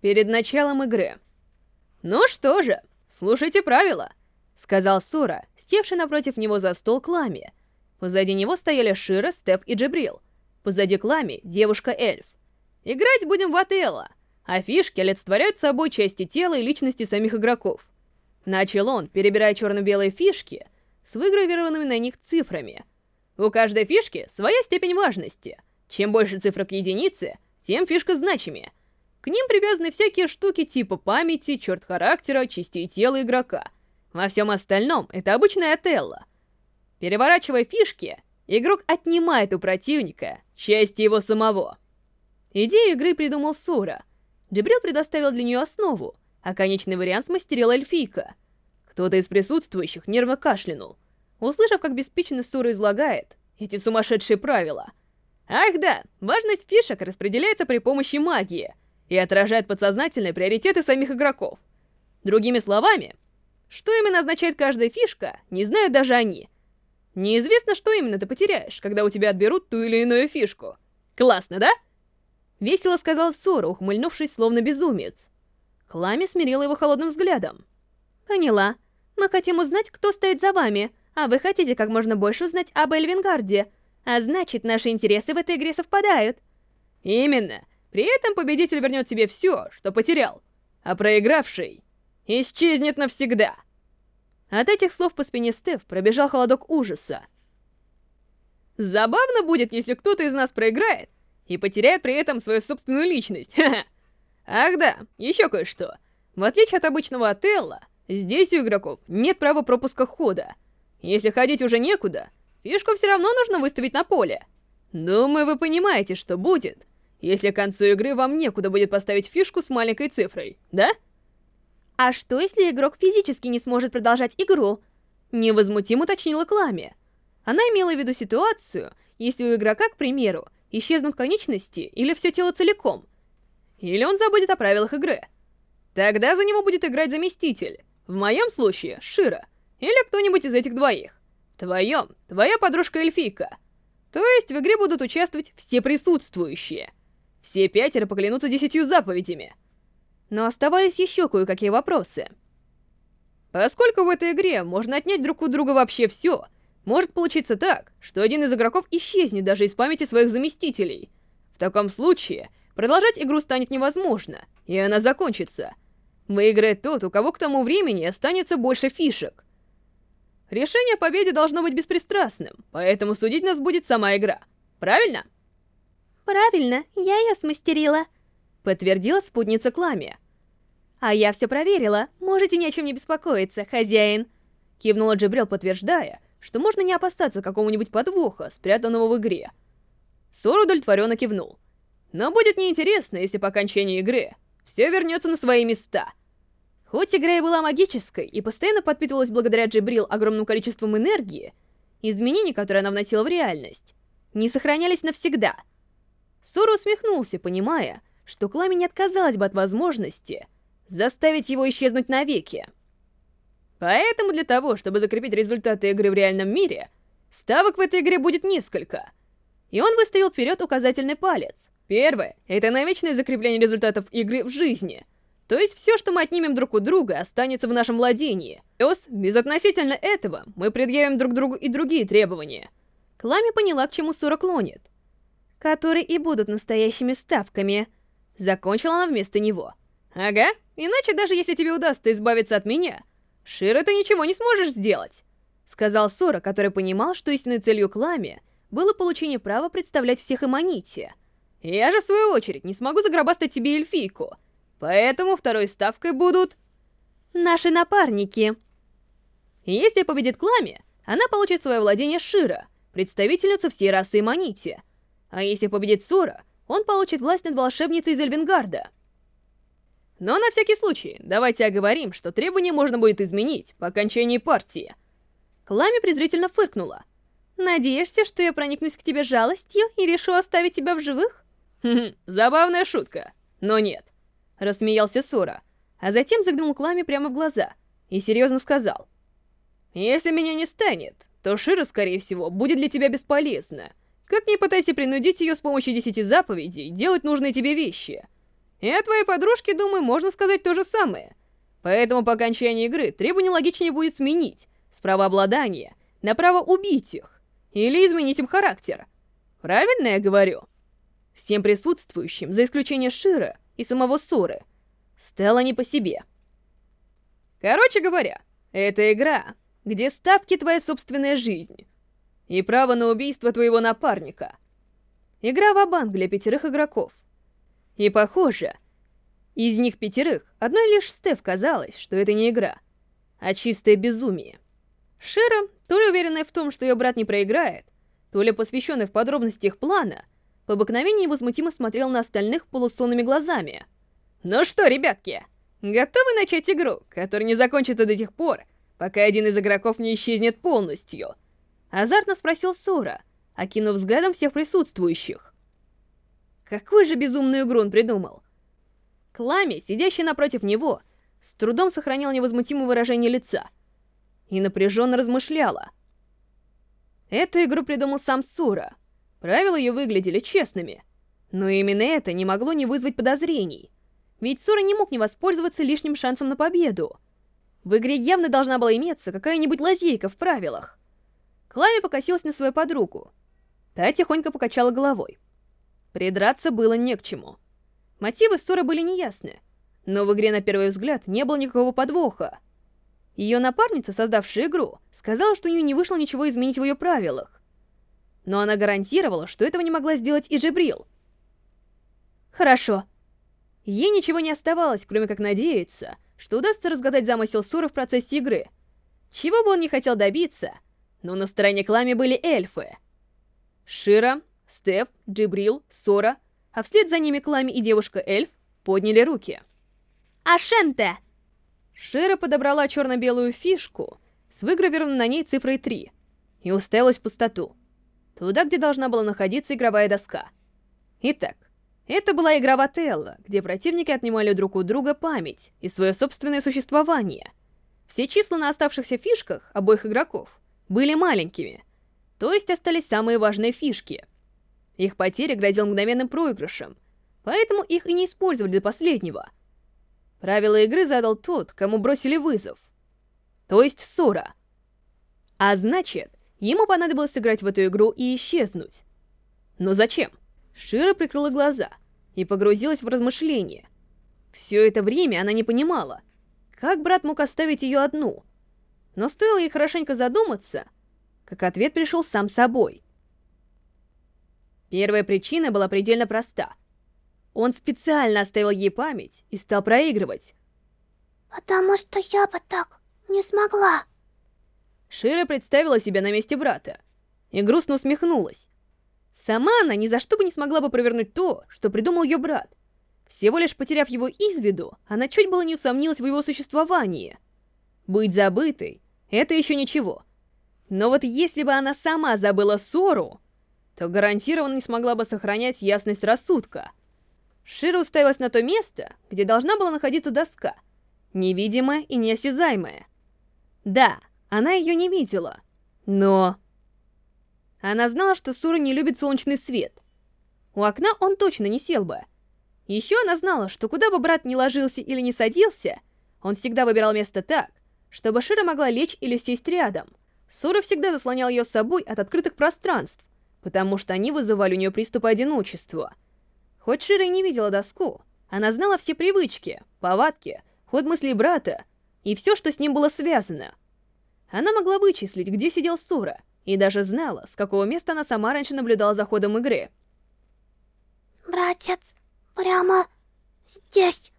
перед началом игры. «Ну что же, слушайте правила», — сказал Сура, севший напротив него за стол Клами. Позади него стояли Шира, Стеф и Джибрил. Позади Клами — девушка-эльф. «Играть будем в Отелло, а фишки олицетворяют собой части тела и личности самих игроков». Начал он, перебирая черно-белые фишки с выгравированными на них цифрами. У каждой фишки своя степень важности. Чем больше цифр к единице, тем фишка значимее. Ним привязаны всякие штуки типа памяти, черт характера, частей тела игрока. Во всем остальном это обычная Отелло. Переворачивая фишки, игрок отнимает у противника части его самого. Идею игры придумал Сура. Джибрил предоставил для нее основу, а конечный вариант смастерила эльфийка. Кто-то из присутствующих нервно кашлянул, услышав, как беспечно Сура излагает эти сумасшедшие правила. Ах да, важность фишек распределяется при помощи магии и отражает подсознательные приоритеты самих игроков. Другими словами, что именно означает каждая фишка, не знают даже они. Неизвестно, что именно ты потеряешь, когда у тебя отберут ту или иную фишку. Классно, да? Весело сказал Сора, ухмыльнувшись, словно безумец. Клами смирила его холодным взглядом. «Поняла. Мы хотим узнать, кто стоит за вами, а вы хотите как можно больше узнать об Эльвингарде. А значит, наши интересы в этой игре совпадают». «Именно. При этом победитель вернет себе все, что потерял, а проигравший исчезнет навсегда». От этих слов по спине Стеф пробежал холодок ужаса. Забавно будет, если кто-то из нас проиграет и потеряет при этом свою собственную личность. Ах да, еще кое-что. В отличие от обычного отелла, здесь у игроков нет права пропуска хода. Если ходить уже некуда, фишку все равно нужно выставить на поле. Думаю, вы понимаете, что будет, если к концу игры вам некуда будет поставить фишку с маленькой цифрой, да? А что, если игрок физически не сможет продолжать игру? Невозмутимо уточнила Клами. Она имела в виду ситуацию, если у игрока, к примеру, исчезнут конечности или все тело целиком — или он забудет о правилах игры. Тогда за него будет играть заместитель. В моем случае — Шира. Или кто-нибудь из этих двоих. В твоем — твоя подружка-эльфийка. То есть в игре будут участвовать все присутствующие. Все пятеро поклянутся десятью заповедями. Но оставались еще кое-какие вопросы. Поскольку в этой игре можно отнять друг у друга вообще все, может получиться так, что один из игроков исчезнет даже из памяти своих заместителей. В таком случае Продолжать игру станет невозможно, и она закончится. Выиграет тот, у кого к тому времени останется больше фишек. Решение о победе должно быть беспристрастным, поэтому судить нас будет сама игра. Правильно? Правильно, я ее смастерила. Подтвердила спутница Клами. А я все проверила, можете ни о чем не беспокоиться, хозяин. Кивнула Джибрил, подтверждая, что можно не опасаться какого-нибудь подвоха, спрятанного в игре. Сор удовлетворенно кивнул. Но будет неинтересно, если по окончании игры все вернется на свои места. Хоть игра и была магической и постоянно подпитывалась благодаря Джибрил огромным количеством энергии, изменения, которые она вносила в реальность, не сохранялись навсегда. Сора усмехнулся, понимая, что Клами не отказалась бы от возможности заставить его исчезнуть навеки. Поэтому для того, чтобы закрепить результаты игры в реальном мире, ставок в этой игре будет несколько. И он выставил вперед указательный палец, Первое — это навечное закрепление результатов игры в жизни. То есть все, что мы отнимем друг у друга, останется в нашем владении. Плюс, безотносительно этого, мы предъявим друг другу и другие требования. Клами поняла, к чему Сура клонит. Которые и будут настоящими ставками. Закончила она вместо него. Ага, иначе даже если тебе удастся избавиться от меня, Шира ты ничего не сможешь сделать. Сказал Сора, который понимал, что истинной целью Клами было получение права представлять всех Эманити — я же, в свою очередь, не смогу загробастать тебе эльфийку. Поэтому второй ставкой будут... Наши напарники. Если победит Клами, она получит свое владение Шира, представительницу всей расы Манити. А если победит Сора, он получит власть над волшебницей из Эльвингарда. Но на всякий случай, давайте оговорим, что требования можно будет изменить по окончании партии. Клами презрительно фыркнула. «Надеешься, что я проникнусь к тебе жалостью и решу оставить тебя в живых?» Хм, забавная шутка, но нет. Рассмеялся Сора, а затем заглянул Кламе прямо в глаза и серьезно сказал. Если меня не станет, то Шира, скорее всего, будет для тебя бесполезна. Как ни пытайся принудить ее с помощью десяти заповедей делать нужные тебе вещи. И о твоей подружке, думаю, можно сказать то же самое. Поэтому по окончании игры требование логичнее будет сменить с правообладания на право убить их или изменить им характер. Правильно я говорю? Всем присутствующим, за исключением Шира и самого Соры, стало не по себе. Короче говоря, это игра, где ставки твоя собственная жизнь и право на убийство твоего напарника. Игра в для пятерых игроков. И похоже, из них пятерых одной лишь Стеф казалось, что это не игра, а чистое безумие. Шира, то ли уверенная в том, что ее брат не проиграет, то ли посвященный в подробности их плана, по обыкновению невозмутимо смотрел на остальных полусонными глазами. «Ну что, ребятки, готовы начать игру, которая не закончится до тех пор, пока один из игроков не исчезнет полностью?» Азартно спросил Сора, окинув взглядом всех присутствующих. Какую же безумную игру он придумал? Клами, сидящий напротив него, с трудом сохранял невозмутимое выражение лица и напряженно размышляла. Эту игру придумал сам Сура. Правила ее выглядели честными, но именно это не могло не вызвать подозрений. Ведь Сура не мог не воспользоваться лишним шансом на победу. В игре явно должна была иметься какая-нибудь лазейка в правилах. Клами покосилась на свою подругу. Та тихонько покачала головой. Придраться было не к чему. Мотивы ссоры были неясны, но в игре на первый взгляд не было никакого подвоха. Ее напарница, создавшая игру, сказала, что у нее не вышло ничего изменить в ее правилах. Но она гарантировала, что этого не могла сделать и Джибрил. Хорошо. Ей ничего не оставалось, кроме как надеяться, что удастся разгадать замысел Сура в процессе игры. Чего бы он ни хотел добиться, но на стороне Клами были эльфы. Шира, Стеф, Джибрил, Сора, а вслед за ними Клами и девушка-эльф подняли руки. «Ашенте!» Шира подобрала черно-белую фишку с выгравированной на ней цифрой 3 и уставилась в пустоту, туда, где должна была находиться игровая доска. Итак, это была игра в Отелло, где противники отнимали друг у друга память и свое собственное существование. Все числа на оставшихся фишках обоих игроков были маленькими, то есть остались самые важные фишки. Их потеря грозил мгновенным проигрышем, поэтому их и не использовали до последнего. Правила игры задал тот, кому бросили вызов, то есть Сора. А значит, ему понадобилось сыграть в эту игру и исчезнуть. Но зачем? Шира прикрыла глаза и погрузилась в размышления. Все это время она не понимала, как брат мог оставить ее одну. Но стоило ей хорошенько задуматься, как ответ пришел сам собой. Первая причина была предельно проста. Он специально оставил ей память и стал проигрывать. «Потому что я бы так не смогла». Шира представила себя на месте брата и грустно усмехнулась. Сама она ни за что бы не смогла бы провернуть то, что придумал ее брат. Всего лишь потеряв его из виду, она чуть было не усомнилась в его существовании. Быть забытой — это еще ничего. Но вот если бы она сама забыла ссору, то гарантированно не смогла бы сохранять ясность рассудка. Шира уставилась на то место, где должна была находиться доска, невидимая и неосязаемая. Да, она ее не видела, но... Она знала, что Сура не любит солнечный свет. У окна он точно не сел бы. Еще она знала, что куда бы брат ни ложился или не садился, он всегда выбирал место так, чтобы Шира могла лечь или сесть рядом. Сура всегда заслонял ее с собой от открытых пространств, потому что они вызывали у нее приступы одиночества. Хоть Шира и не видела доску, она знала все привычки, повадки, ход мыслей брата и все, что с ним было связано. Она могла вычислить, где сидел Сура, и даже знала, с какого места она сама раньше наблюдала за ходом игры. «Братец, прямо здесь!»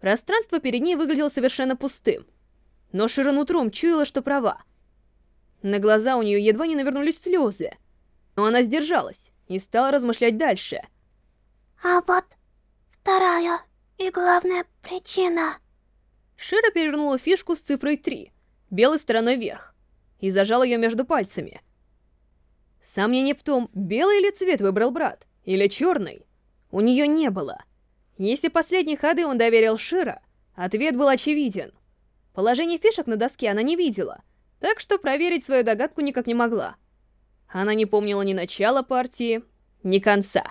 Пространство перед ней выглядело совершенно пустым, но Шира нутром чуяла, что права. На глаза у нее едва не навернулись слезы, но она сдержалась и стала размышлять дальше. «А вот вторая и главная причина...» Шира перевернула фишку с цифрой 3, белой стороной вверх и зажал ее между пальцами. Сомнений в том, белый ли цвет выбрал брат, или черный, у нее не было. Если последние ходы он доверил Шира, ответ был очевиден. Положение фишек на доске она не видела, так что проверить свою догадку никак не могла. Она не помнила ни начала партии, ни конца.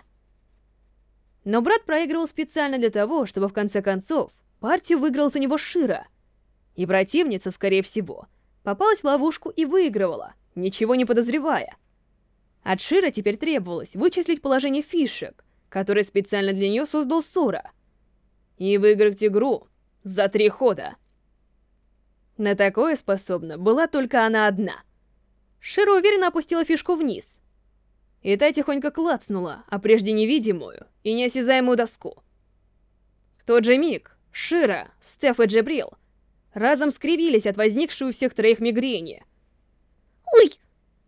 Но брат проигрывал специально для того, чтобы в конце концов партию выиграл за него Шира. И противница, скорее всего, попалась в ловушку и выигрывала, ничего не подозревая. От Шира теперь требовалось вычислить положение фишек, которые специально для нее создал Сура, и выиграть игру за три хода. На такое способна была только она одна. Шира уверенно опустила фишку вниз, и та тихонько клацнула, а прежде невидимую и неосязаемую доску. В тот же миг Шира, Стеф и Джебрил разом скривились от возникшей у всех троих мигрени. «Ой!»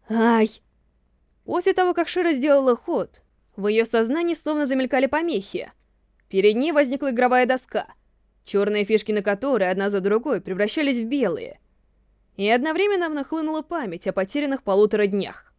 «Ай!» После того, как Шира сделала ход, в ее сознании словно замелькали помехи. Перед ней возникла игровая доска, черные фишки на которой одна за другой превращались в белые. И одновременно нахлынула память о потерянных полутора днях.